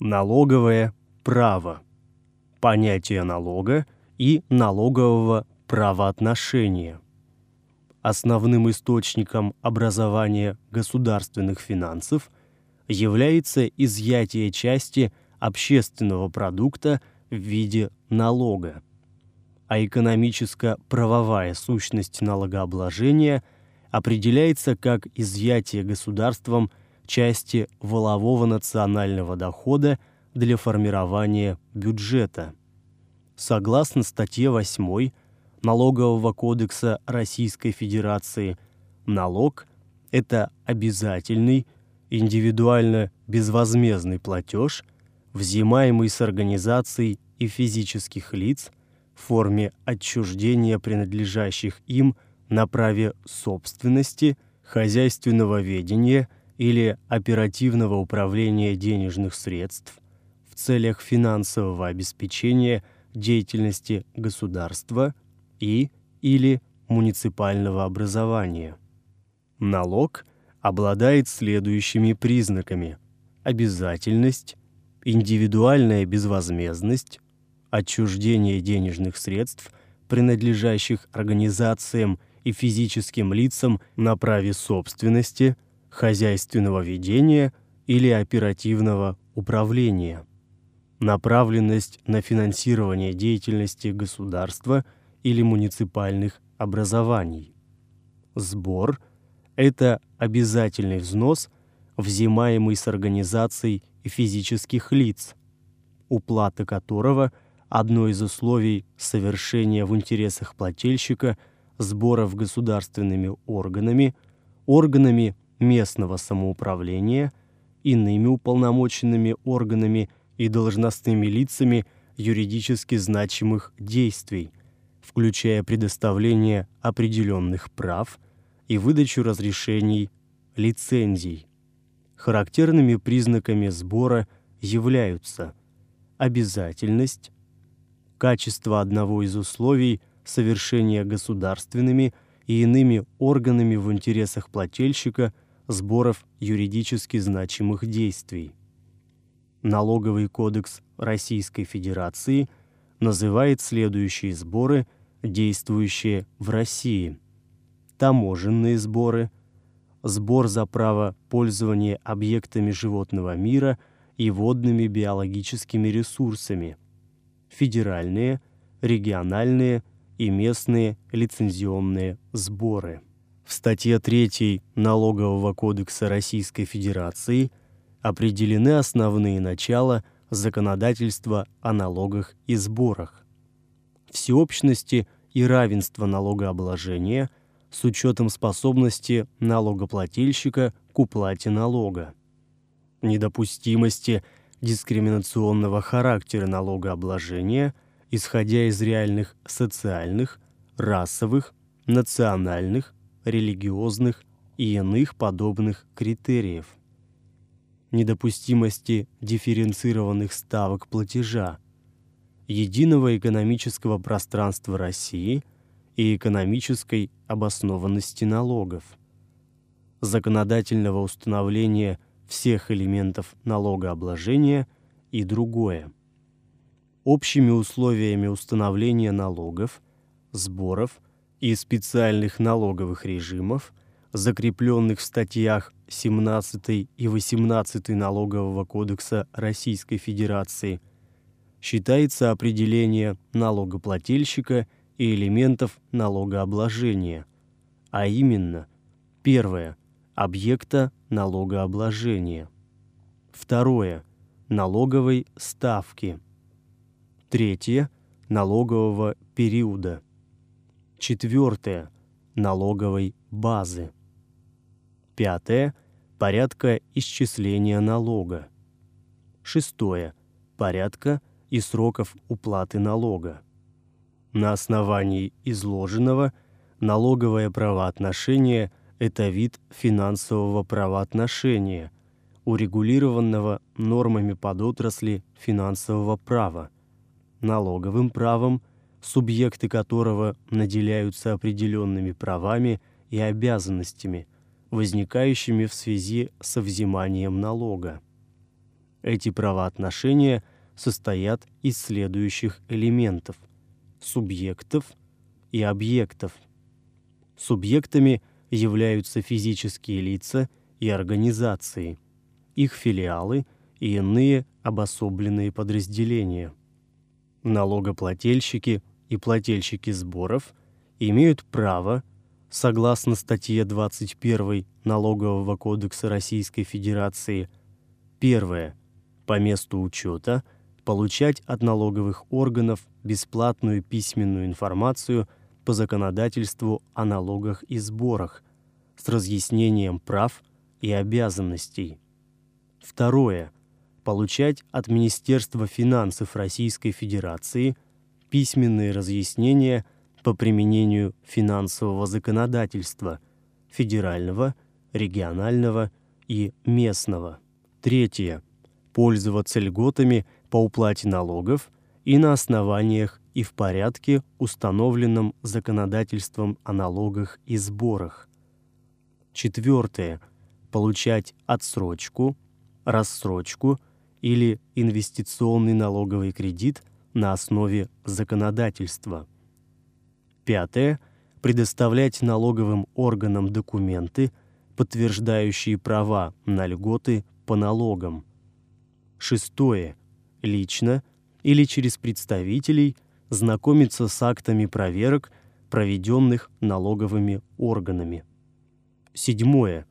Налоговое право. Понятие налога и налогового правоотношения. Основным источником образования государственных финансов является изъятие части общественного продукта в виде налога, а экономическо-правовая сущность налогообложения определяется как изъятие государством – части волового национального дохода для формирования бюджета. Согласно статье 8 Налогового кодекса Российской Федерации, налог – это обязательный, индивидуально безвозмездный платеж, взимаемый с организаций и физических лиц в форме отчуждения принадлежащих им на праве собственности, хозяйственного ведения – или оперативного управления денежных средств в целях финансового обеспечения деятельности государства и или муниципального образования. Налог обладает следующими признаками: обязательность, индивидуальная безвозмездность, отчуждение денежных средств, принадлежащих организациям и физическим лицам на праве собственности – хозяйственного ведения или оперативного управления, направленность на финансирование деятельности государства или муниципальных образований. Сбор – это обязательный взнос, взимаемый с организаций и физических лиц, уплата которого – одно из условий совершения в интересах плательщика сборов государственными органами, органами местного самоуправления, иными уполномоченными органами и должностными лицами юридически значимых действий, включая предоставление определенных прав и выдачу разрешений, лицензий. Характерными признаками сбора являются обязательность, качество одного из условий совершения государственными и иными органами в интересах плательщика – сборов юридически значимых действий. Налоговый кодекс Российской Федерации называет следующие сборы, действующие в России. Таможенные сборы, сбор за право пользования объектами животного мира и водными биологическими ресурсами, федеральные, региональные и местные лицензионные сборы. В статье 3 Налогового кодекса Российской Федерации определены основные начала законодательства о налогах и сборах. Всеобщности и равенство налогообложения с учетом способности налогоплательщика к уплате налога. Недопустимости дискриминационного характера налогообложения, исходя из реальных социальных, расовых, национальных, религиозных и иных подобных критериев, недопустимости дифференцированных ставок платежа, единого экономического пространства России и экономической обоснованности налогов, законодательного установления всех элементов налогообложения и другое. Общими условиями установления налогов, сборов – и специальных налоговых режимов, закрепленных в статьях 17 и 18 Налогового кодекса Российской Федерации, считается определение налогоплательщика и элементов налогообложения, а именно первое объекта налогообложения, второе налоговой ставки, третье налогового периода – Четвертое – налоговой базы. Пятое – порядка исчисления налога. Шестое – порядка и сроков уплаты налога. На основании изложенного налоговое правоотношение – это вид финансового правоотношения, урегулированного нормами подотрасли финансового права, налоговым правом – субъекты которого наделяются определенными правами и обязанностями, возникающими в связи со взиманием налога. Эти правоотношения состоят из следующих элементов – субъектов и объектов. Субъектами являются физические лица и организации, их филиалы и иные обособленные подразделения. Налогоплательщики и плательщики сборов имеют право, согласно статье 21 Налогового кодекса Российской Федерации, первое по месту учета получать от налоговых органов бесплатную письменную информацию по законодательству о налогах и сборах с разъяснением прав и обязанностей. Второе получать от Министерства финансов Российской Федерации письменные разъяснения по применению финансового законодательства федерального, регионального и местного. Третье. Пользоваться льготами по уплате налогов и на основаниях и в порядке, установленном законодательством о налогах и сборах. Четвертое. Получать отсрочку, рассрочку или инвестиционный налоговый кредит на основе законодательства. Пятое. Предоставлять налоговым органам документы, подтверждающие права на льготы по налогам. Шестое. Лично или через представителей знакомиться с актами проверок, проведенных налоговыми органами. Седьмое.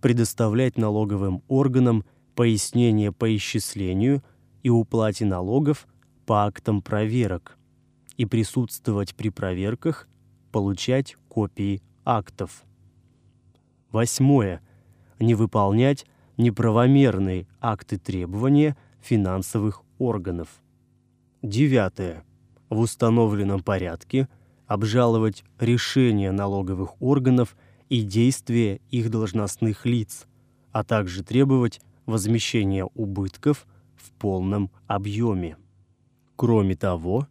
Предоставлять налоговым органам – пояснение по исчислению и уплате налогов по актам проверок и присутствовать при проверках, получать копии актов. Восьмое. Не выполнять неправомерные акты требования финансовых органов. Девятое. В установленном порядке обжаловать решения налоговых органов и действия их должностных лиц, а также требовать возмещения убытков в полном объеме. Кроме того,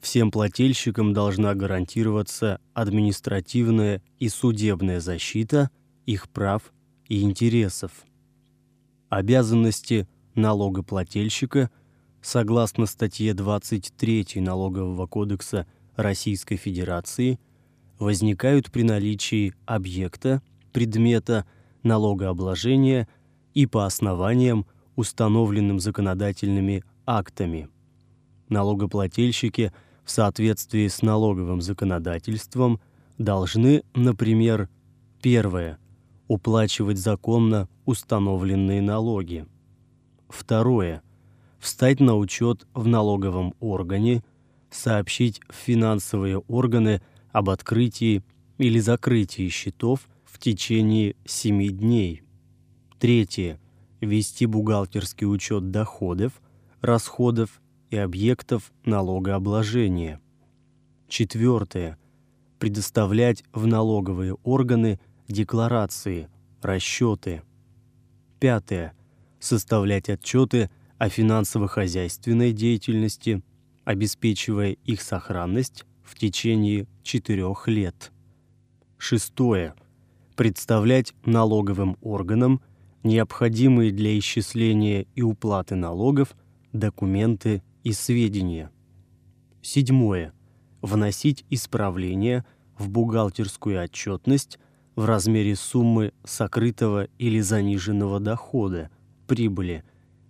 всем плательщикам должна гарантироваться административная и судебная защита их прав и интересов. Обязанности налогоплательщика согласно статье 23 Налогового кодекса Российской Федерации возникают при наличии объекта, предмета налогообложения – и по основаниям, установленным законодательными актами. Налогоплательщики в соответствии с налоговым законодательством должны, например, первое уплачивать законно установленные налоги. Второе встать на учет в налоговом органе, сообщить в финансовые органы об открытии или закрытии счетов в течение 7 дней. Третье. Вести бухгалтерский учет доходов, расходов и объектов налогообложения. Четвертое. Предоставлять в налоговые органы декларации, расчеты. Пятое. Составлять отчеты о финансово-хозяйственной деятельности, обеспечивая их сохранность в течение четырех лет. Шестое. Представлять налоговым органам – необходимые для исчисления и уплаты налогов документы и сведения. Седьмое. Вносить исправления в бухгалтерскую отчетность в размере суммы сокрытого или заниженного дохода, прибыли,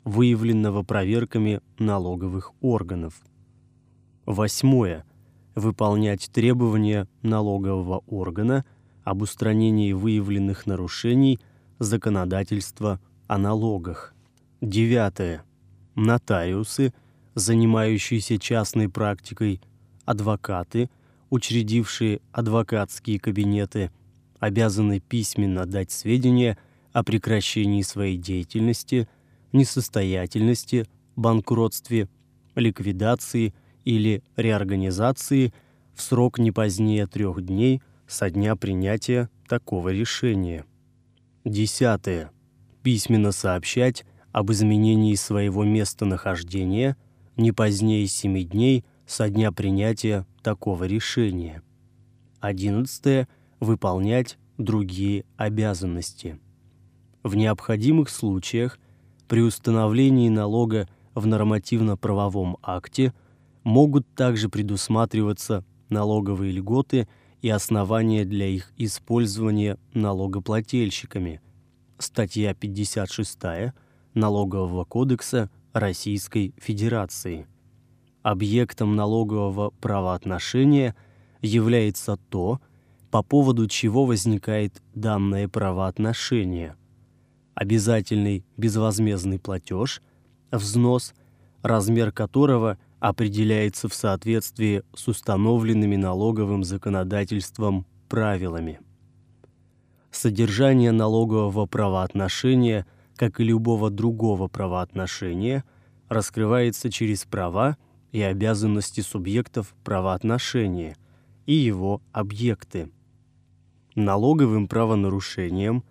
выявленного проверками налоговых органов. Восьмое. Выполнять требования налогового органа об устранении выявленных нарушений – законодательства о налогах. Девятое. Нотариусы, занимающиеся частной практикой, адвокаты, учредившие адвокатские кабинеты, обязаны письменно дать сведения о прекращении своей деятельности, несостоятельности, банкротстве, ликвидации или реорганизации в срок не позднее трех дней со дня принятия такого решения. Десятое. Письменно сообщать об изменении своего местонахождения не позднее семи дней со дня принятия такого решения. Одиннадцатое. Выполнять другие обязанности. В необходимых случаях при установлении налога в нормативно-правовом акте могут также предусматриваться налоговые льготы и основания для их использования налогоплательщиками. Статья 56 Налогового кодекса Российской Федерации. Объектом налогового правоотношения является то, по поводу чего возникает данное правоотношение. Обязательный безвозмездный платеж, взнос, размер которого определяется в соответствии с установленными налоговым законодательством правилами. Содержание налогового правоотношения – как и любого другого правоотношения, раскрывается через права и обязанности субъектов правоотношения и его объекты. Налоговым правонарушением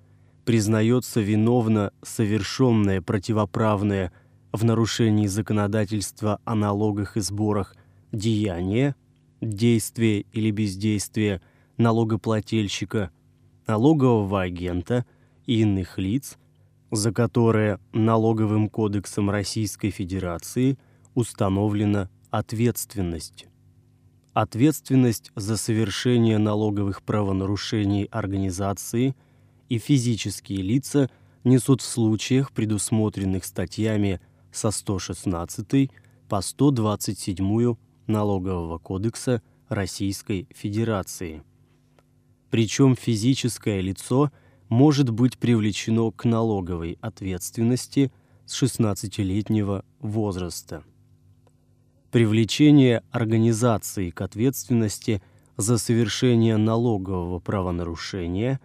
признается виновно совершенное противоправное в нарушении законодательства о налогах и сборах деяние, действие или бездействие налогоплательщика, налогового агента и иных лиц, за которое налоговым кодексом Российской Федерации установлена ответственность. Ответственность за совершение налоговых правонарушений организации и физические лица несут в случаях, предусмотренных статьями со 116 по 127 Налогового кодекса Российской Федерации. Причем физическое лицо – может быть привлечено к налоговой ответственности с 16-летнего возраста. Привлечение организации к ответственности за совершение налогового правонарушения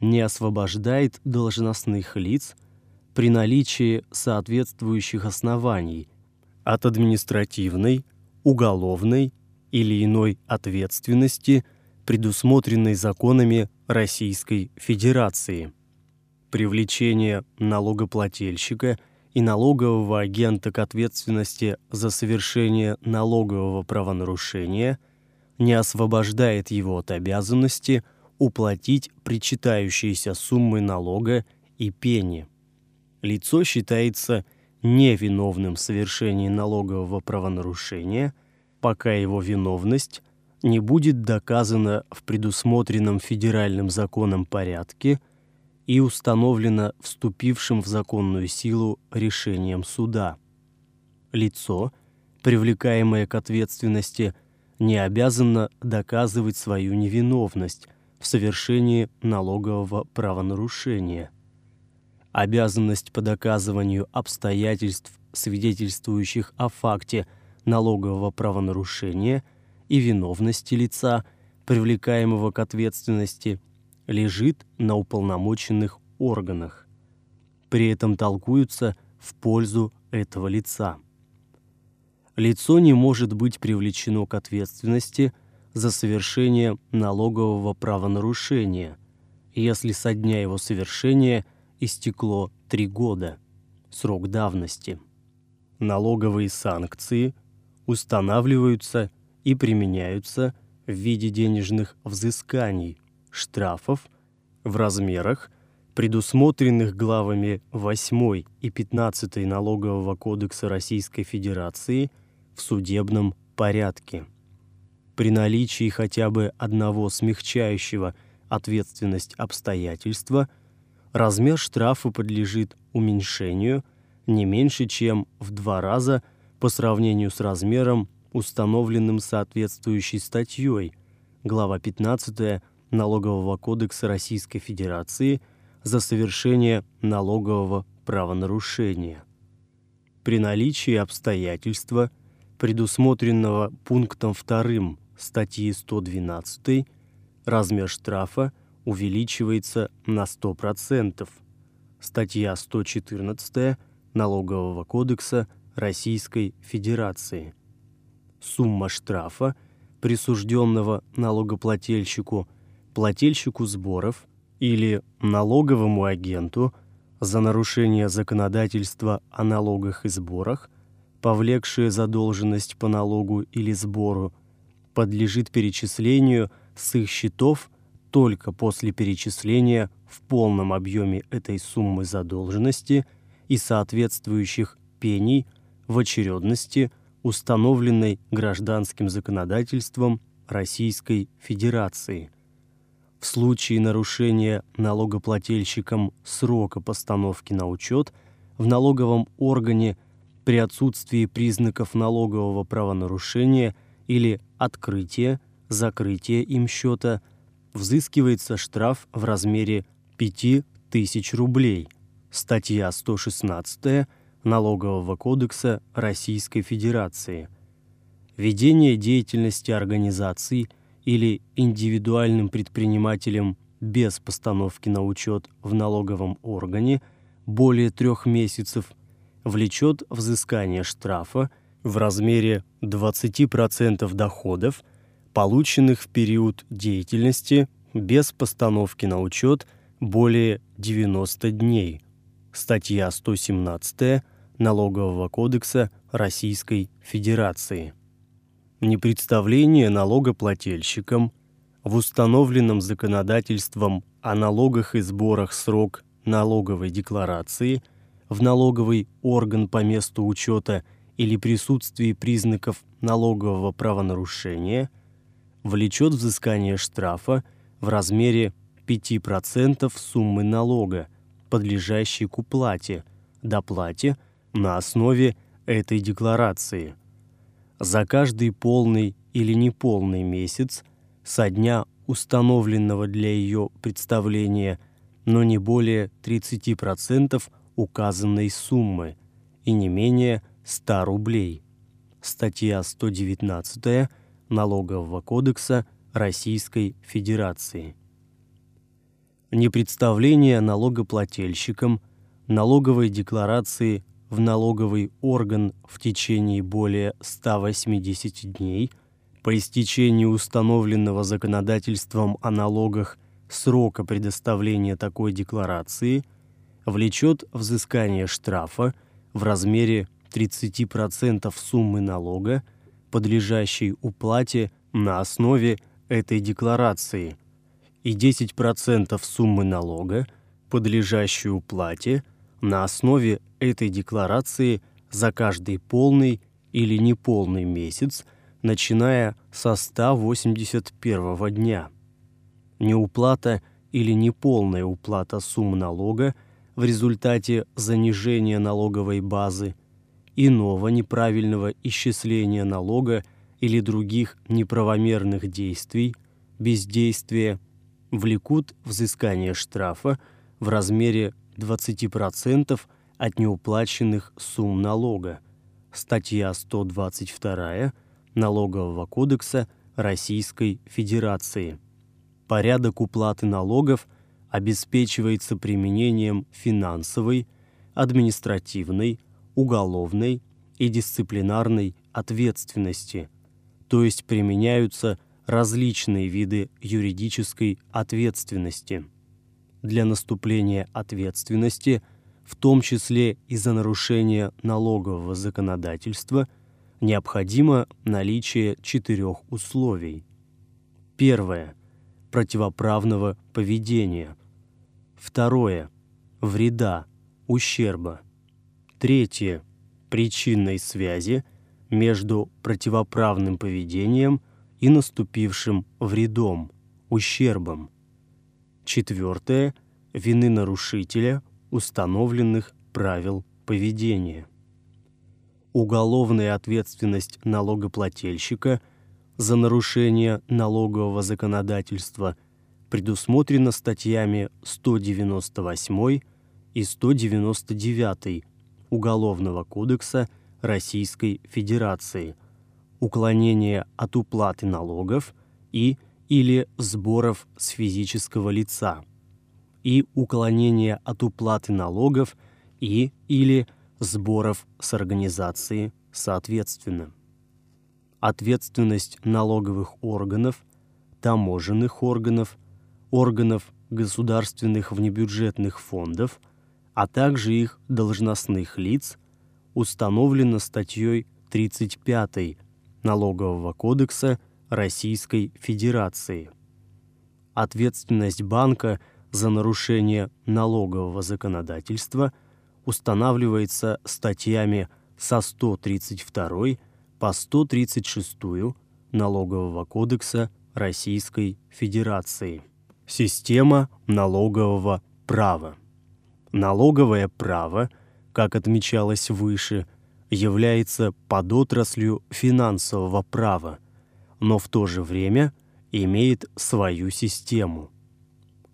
не освобождает должностных лиц при наличии соответствующих оснований от административной, уголовной или иной ответственности – предусмотренной законами Российской Федерации. Привлечение налогоплательщика и налогового агента к ответственности за совершение налогового правонарушения не освобождает его от обязанности уплатить причитающиеся суммы налога и пени. Лицо считается невиновным в совершении налогового правонарушения, пока его виновность не будет доказано в предусмотренном федеральным законом порядке и установлено вступившим в законную силу решением суда. Лицо, привлекаемое к ответственности, не обязано доказывать свою невиновность в совершении налогового правонарушения. Обязанность по доказыванию обстоятельств, свидетельствующих о факте налогового правонарушения – и виновности лица, привлекаемого к ответственности, лежит на уполномоченных органах. При этом толкуются в пользу этого лица. Лицо не может быть привлечено к ответственности за совершение налогового правонарушения, если со дня его совершения истекло три года, срок давности. Налоговые санкции устанавливаются и применяются в виде денежных взысканий, штрафов в размерах, предусмотренных главами 8 и 15 Налогового кодекса Российской Федерации в судебном порядке. При наличии хотя бы одного смягчающего ответственность обстоятельства размер штрафа подлежит уменьшению не меньше, чем в два раза по сравнению с размером установленным соответствующей статьей, глава 15 Налогового кодекса Российской Федерации за совершение налогового правонарушения. При наличии обстоятельства, предусмотренного пунктом 2 статьи 112, размер штрафа увеличивается на 100%. Статья 114 Налогового кодекса Российской Федерации – сумма штрафа, присужденного налогоплательщику, плательщику сборов или налоговому агенту за нарушение законодательства о налогах и сборах, повлекшее задолженность по налогу или сбору, подлежит перечислению с их счетов только после перечисления в полном объеме этой суммы задолженности и соответствующих пений в очередности, установленной гражданским законодательством Российской Федерации. В случае нарушения налогоплательщиком срока постановки на учет в налоговом органе при отсутствии признаков налогового правонарушения или открытия, закрытия им счета, взыскивается штраф в размере 5000 рублей. Статья 116 Налогового кодекса Российской Федерации. Ведение деятельности организаций или индивидуальным предпринимателем без постановки на учет в налоговом органе более трех месяцев влечет взыскание штрафа в размере 20% доходов, полученных в период деятельности без постановки на учет более 90 дней. Статья 117 Налогового кодекса Российской Федерации. Непредставление налогоплательщикам в установленном законодательством о налогах и сборах срок налоговой декларации в налоговый орган по месту учета или присутствии признаков налогового правонарушения влечет взыскание штрафа в размере 5% суммы налога, подлежащей к уплате, доплате на основе этой декларации. За каждый полный или неполный месяц со дня установленного для ее представления, но не более 30% указанной суммы и не менее 100 рублей. Статья 119 Налогового кодекса Российской Федерации. Непредставление налогоплательщикам налоговой декларации в налоговый орган в течение более 180 дней по истечении установленного законодательством о налогах срока предоставления такой декларации влечет взыскание штрафа в размере 30% суммы налога, подлежащей уплате на основе этой декларации – и 10% суммы налога, подлежащей уплате, на основе этой декларации за каждый полный или неполный месяц, начиная со 181 дня. Неуплата или неполная уплата сумм налога в результате занижения налоговой базы, иного неправильного исчисления налога или других неправомерных действий, бездействия влекут взыскание штрафа в размере 20% от неуплаченных сумм налога. Статья 122 Налогового кодекса Российской Федерации. Порядок уплаты налогов обеспечивается применением финансовой, административной, уголовной и дисциплинарной ответственности, то есть применяются различные виды юридической ответственности. Для наступления ответственности, в том числе и за нарушение налогового законодательства, необходимо наличие четырех условий. Первое – противоправного поведения. Второе – вреда, ущерба. Третье – причинной связи между противоправным поведением – и наступившим вредом, ущербом. Четвертое – вины нарушителя установленных правил поведения. Уголовная ответственность налогоплательщика за нарушение налогового законодательства предусмотрена статьями 198 и 199 Уголовного кодекса Российской Федерации – уклонение от уплаты налогов и или сборов с физического лица и уклонение от уплаты налогов и или сборов с организации соответственно. Ответственность налоговых органов, таможенных органов, органов государственных внебюджетных фондов, а также их должностных лиц установлена статьей 35 Налогового кодекса Российской Федерации. Ответственность банка за нарушение налогового законодательства устанавливается статьями со 132 по 136 Налогового кодекса Российской Федерации. Система налогового права. Налоговое право, как отмечалось выше, является подотраслью финансового права, но в то же время имеет свою систему.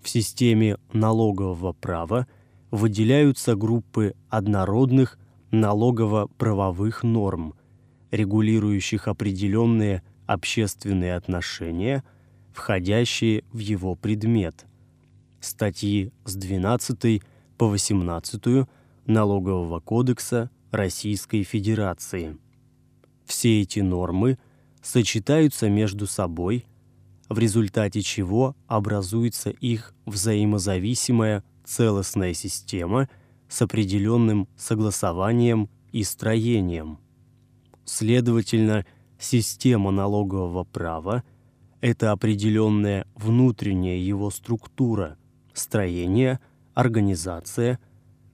В системе налогового права выделяются группы однородных налогово-правовых норм, регулирующих определенные общественные отношения, входящие в его предмет. Статьи с 12 по 18 Налогового кодекса Российской Федерации. Все эти нормы сочетаются между собой, в результате чего образуется их взаимозависимая целостная система с определенным согласованием и строением. Следовательно, система налогового права – это определенная внутренняя его структура, строение, организация,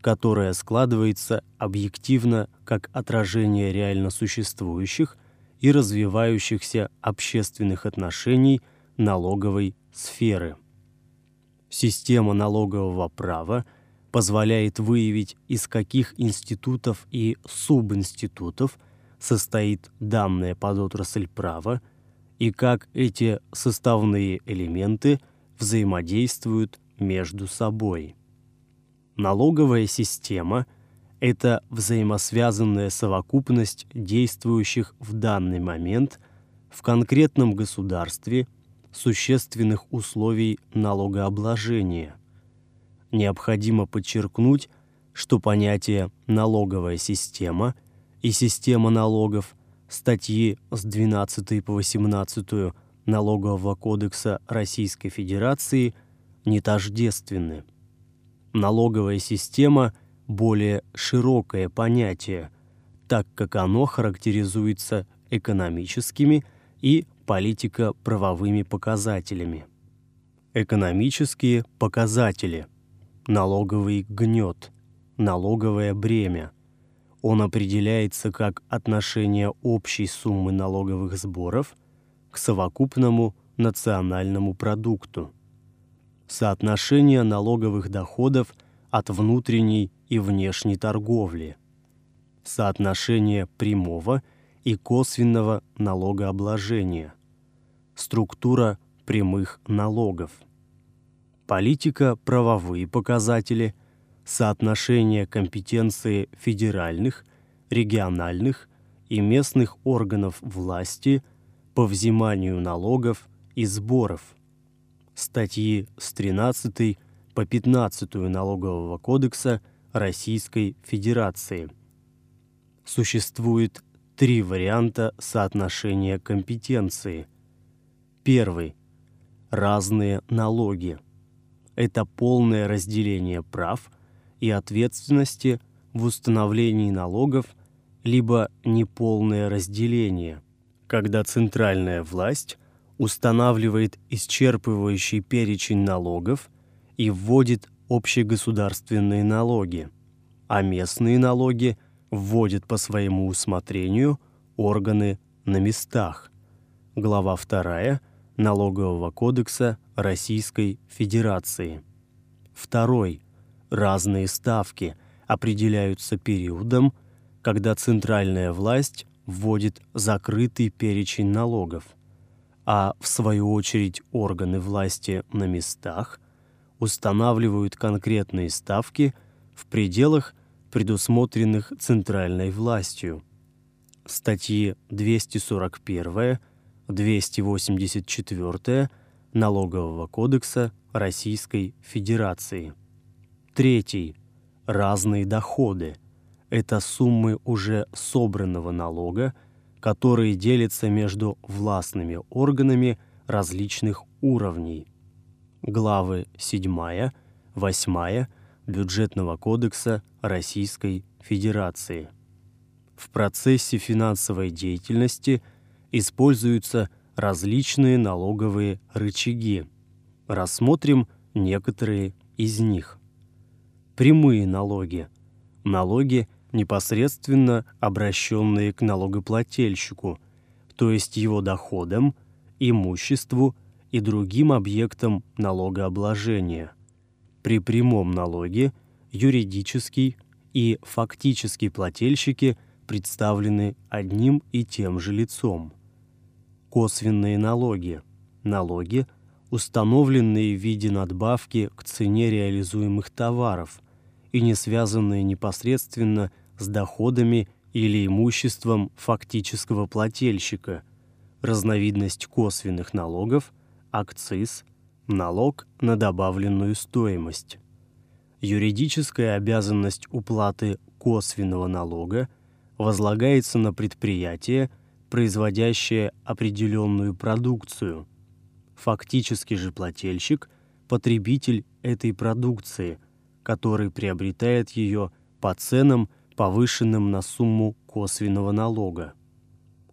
которая складывается объективно как отражение реально существующих и развивающихся общественных отношений налоговой сферы. Система налогового права позволяет выявить, из каких институтов и субинститутов состоит данная подотрасль права и как эти составные элементы взаимодействуют между собой. Налоговая система – это взаимосвязанная совокупность действующих в данный момент в конкретном государстве – существенных условий налогообложения. Необходимо подчеркнуть, что понятие «налоговая система» и «система налогов» статьи с 12 по 18 Налогового кодекса Российской Федерации не тождественны. Налоговая система – более широкое понятие, так как оно характеризуется экономическими и политико-правовыми показателями. Экономические показатели. Налоговый гнет. Налоговое бремя. Он определяется как отношение общей суммы налоговых сборов к совокупному национальному продукту. Соотношение налоговых доходов от внутренней и внешней торговли. Соотношение прямого и косвенного налогообложения структура прямых налогов. Политика, правовые показатели, соотношение компетенции федеральных, региональных и местных органов власти по взиманию налогов и сборов. Статьи с 13 по 15 Налогового кодекса Российской Федерации. Существует три варианта соотношения компетенции – Первый. Разные налоги. Это полное разделение прав и ответственности в установлении налогов, либо неполное разделение, когда центральная власть устанавливает исчерпывающий перечень налогов и вводит общегосударственные налоги, а местные налоги вводят по своему усмотрению органы на местах. Глава 2 Налогового кодекса Российской Федерации. Второй. Разные ставки определяются периодом, когда центральная власть вводит закрытый перечень налогов, а в свою очередь органы власти на местах устанавливают конкретные ставки в пределах, предусмотренных центральной властью. Статьи 241 284 Налогового кодекса Российской Федерации. Третий. Разные доходы. Это суммы уже собранного налога, которые делятся между властными органами различных уровней. Главы 7, 8 Бюджетного кодекса Российской Федерации. В процессе финансовой деятельности – используются различные налоговые рычаги. Рассмотрим некоторые из них. Прямые налоги. налоги, непосредственно обращенные к налогоплательщику, то есть его доходам, имуществу и другим объектам налогообложения. При прямом налоге юридический и фактический плательщики представлены одним и тем же лицом. Косвенные налоги – налоги, установленные в виде надбавки к цене реализуемых товаров и не связанные непосредственно с доходами или имуществом фактического плательщика, разновидность косвенных налогов, акциз, налог на добавленную стоимость. Юридическая обязанность уплаты косвенного налога возлагается на предприятие, производящее определенную продукцию. Фактически же плательщик – потребитель этой продукции, который приобретает ее по ценам, повышенным на сумму косвенного налога.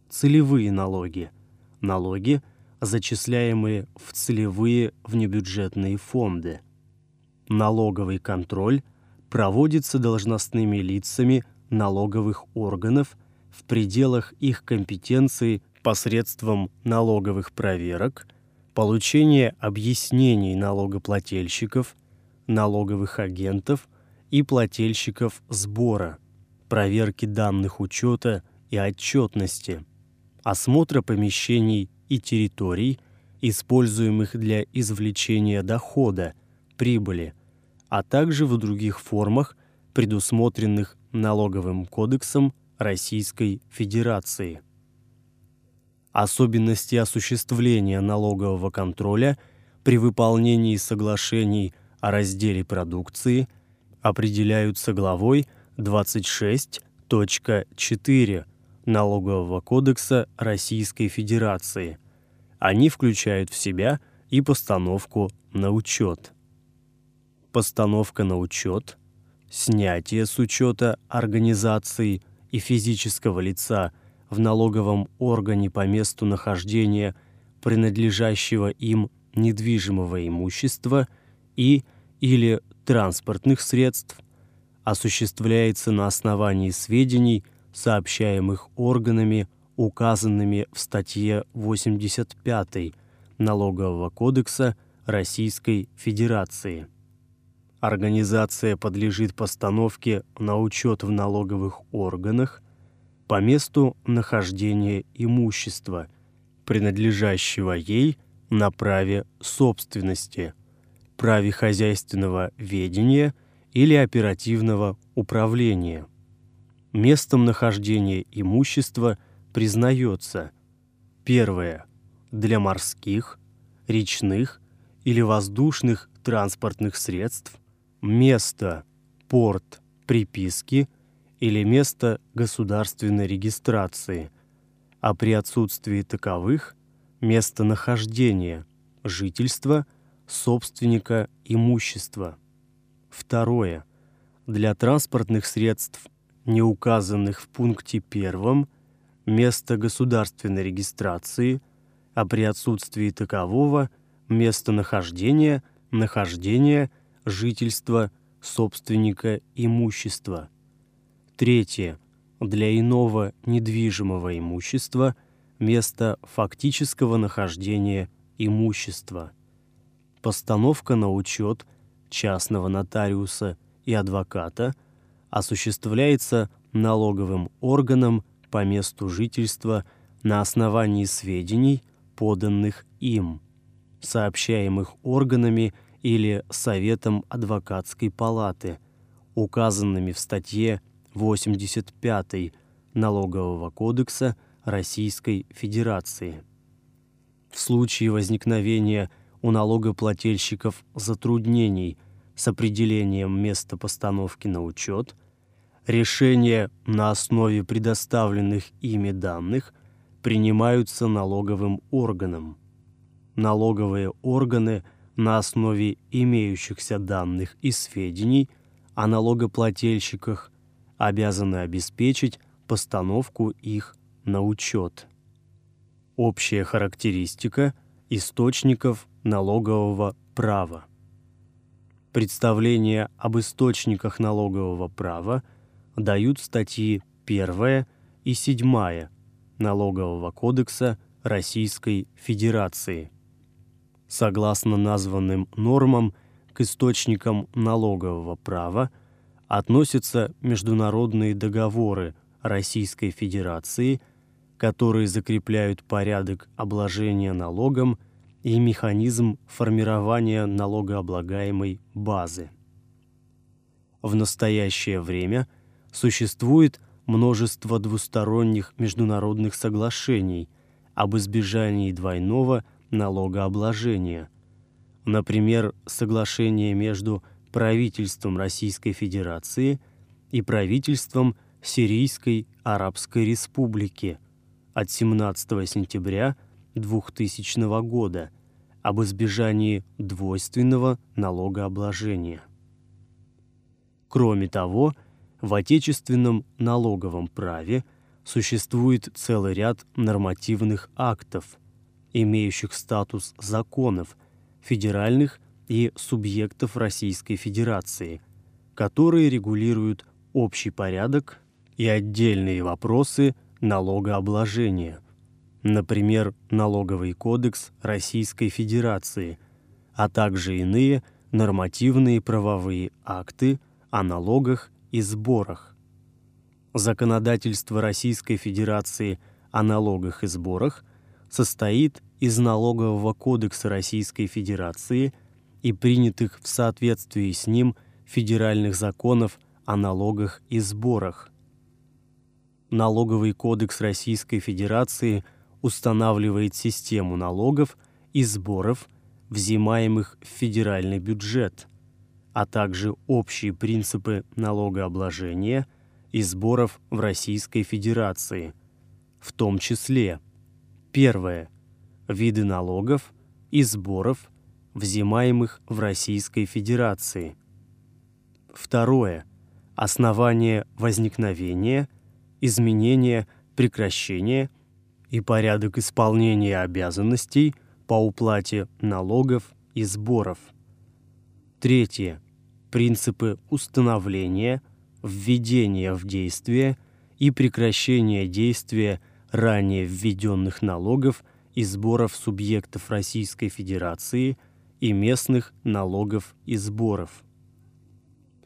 Целевые налоги – налоги, зачисляемые в целевые внебюджетные фонды. Налоговый контроль проводится должностными лицами налоговых органов в пределах их компетенции посредством налоговых проверок, получения объяснений налогоплательщиков, налоговых агентов и плательщиков сбора, проверки данных учета и отчетности, осмотра помещений и территорий, используемых для извлечения дохода, прибыли, а также в других формах, предусмотренных Налоговым кодексом Российской Федерации. Особенности осуществления налогового контроля при выполнении соглашений о разделе продукции определяются главой 26.4 Налогового кодекса Российской Федерации. Они включают в себя и постановку на учет. Постановка на учет, снятие с учета организации и физического лица в налоговом органе по месту нахождения принадлежащего им недвижимого имущества и или транспортных средств осуществляется на основании сведений, сообщаемых органами, указанными в статье 85 Налогового кодекса Российской Федерации. Организация подлежит постановке на учет в налоговых органах по месту нахождения имущества, принадлежащего ей на праве собственности, праве хозяйственного ведения или оперативного управления. Местом нахождения имущества признается первое для морских, речных или воздушных транспортных средств, место, порт приписки или место государственной регистрации, а при отсутствии таковых – место нахождения, жительства, собственника имущества. Второе. Для транспортных средств не указанных в пункте первом, место государственной регистрации, а при отсутствии такового – место нахождения, нахождения, жительства, собственника имущества. Третье. Для иного недвижимого имущества – место фактического нахождения имущества. Постановка на учет частного нотариуса и адвоката – осуществляется налоговым органом по месту жительства на основании сведений, поданных им, сообщаемых органами или Советом адвокатской палаты, указанными в статье 85 Налогового кодекса Российской Федерации. В случае возникновения у налогоплательщиков затруднений с определением места постановки на учет – Решения на основе предоставленных ими данных принимаются налоговым органом. Налоговые органы на основе имеющихся данных и сведений о налогоплательщиках обязаны обеспечить постановку их на учет. Общая характеристика источников налогового права. Представление об источниках налогового права – дают статьи 1 и 7 Налогового кодекса Российской Федерации. Согласно названным нормам, к источникам налогового права относятся международные договоры Российской Федерации, которые закрепляют порядок обложения налогом и механизм формирования налогооблагаемой базы. В настоящее время существует множество двусторонних международных соглашений об избежании двойного налогообложения. Например, соглашение между правительством Российской Федерации и правительством Сирийской Арабской Республики от 17 сентября 2000 года об избежании двойственного налогообложения. Кроме того, в отечественном налоговом праве существует целый ряд нормативных актов, имеющих статус законов, федеральных и субъектов Российской Федерации, которые регулируют общий порядок и отдельные вопросы налогообложения, например, Налоговый кодекс Российской Федерации, а также иные нормативные правовые акты о налогах и сборах. Законодательство Российской Федерации о налогах и сборах состоит из Налогового кодекса Российской Федерации и принятых в соответствии с ним федеральных законов о налогах и сборах. Налоговый кодекс Российской Федерации устанавливает систему налогов и сборов, взимаемых в федеральный бюджет – а также общие принципы налогообложения и сборов в Российской Федерации, в том числе первое виды налогов и сборов, взимаемых в Российской Федерации. Второе основание возникновения, изменения, прекращения и порядок исполнения обязанностей по уплате налогов и сборов. Третье принципы установления, введения в действие и прекращения действия ранее введенных налогов и сборов субъектов Российской Федерации и местных налогов и сборов.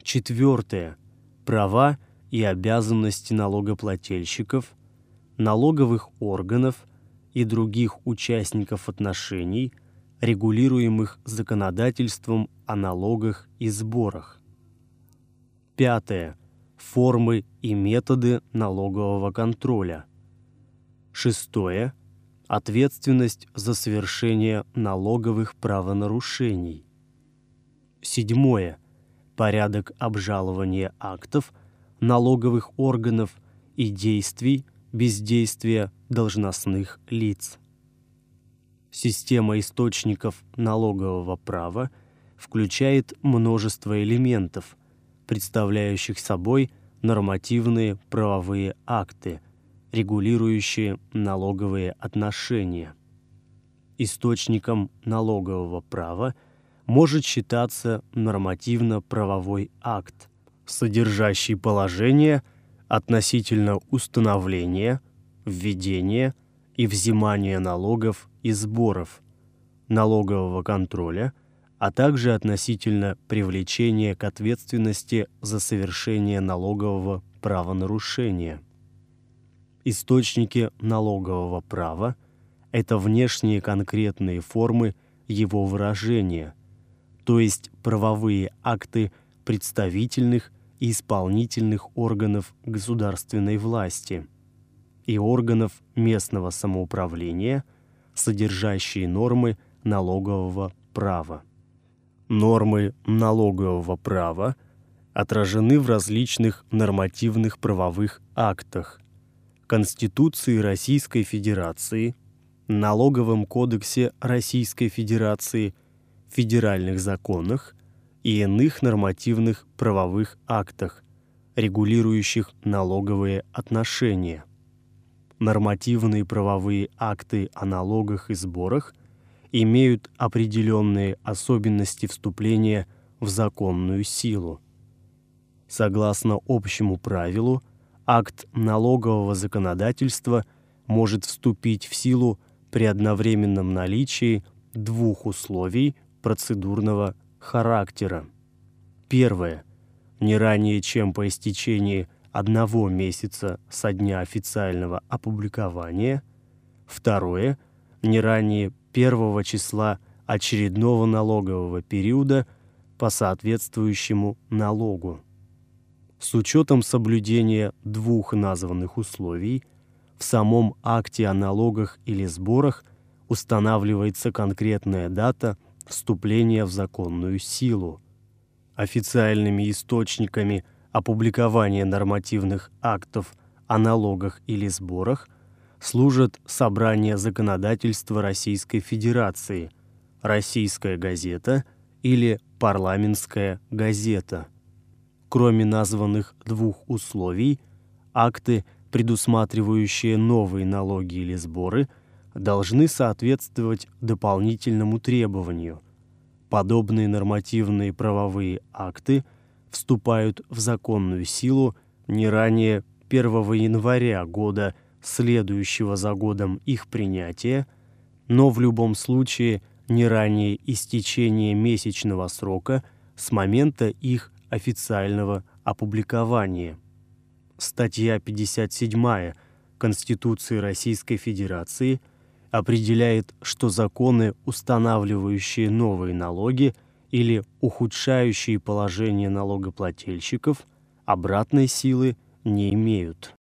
Четвертое. Права и обязанности налогоплательщиков, налоговых органов и других участников отношений – регулируемых законодательством о налогах и сборах. Пятое. Формы и методы налогового контроля. Шестое. Ответственность за совершение налоговых правонарушений. Седьмое. Порядок обжалования актов налоговых органов и действий бездействия должностных лиц. Система источников налогового права включает множество элементов, представляющих собой нормативные правовые акты, регулирующие налоговые отношения. Источником налогового права может считаться нормативно-правовой акт, содержащий положение относительно установления, введения и взимания налогов и сборов, налогового контроля, а также относительно привлечения к ответственности за совершение налогового правонарушения. Источники налогового права – это внешние конкретные формы его выражения, то есть правовые акты представительных и исполнительных органов государственной власти и органов местного самоуправления – содержащие нормы налогового права. Нормы налогового права отражены в различных нормативных правовых актах, Конституции Российской Федерации, Налоговом кодексе Российской Федерации, федеральных законах и иных нормативных правовых актах, регулирующих налоговые отношения нормативные правовые акты о налогах и сборах имеют определенные особенности вступления в законную силу. Согласно общему правилу, акт налогового законодательства может вступить в силу при одновременном наличии двух условий процедурного характера. Первое. Не ранее, чем по истечении одного месяца со дня официального опубликования. Второе. Не ранее первого числа очередного налогового периода по соответствующему налогу. С учетом соблюдения двух названных условий в самом акте о налогах или сборах устанавливается конкретная дата вступления в законную силу. Официальными источниками опубликования нормативных актов о налогах или сборах служат Собрание законодательства Российской Федерации, Российская газета или Парламентская газета. Кроме названных двух условий, акты, предусматривающие новые налоги или сборы – должны соответствовать дополнительному требованию. Подобные нормативные правовые акты вступают в законную силу не ранее 1 января года, следующего за годом их принятия, но в любом случае не ранее истечения месячного срока с момента их официального опубликования. Статья 57 Конституции Российской Федерации – определяет, что законы, устанавливающие новые налоги или ухудшающие положение налогоплательщиков, обратной силы не имеют.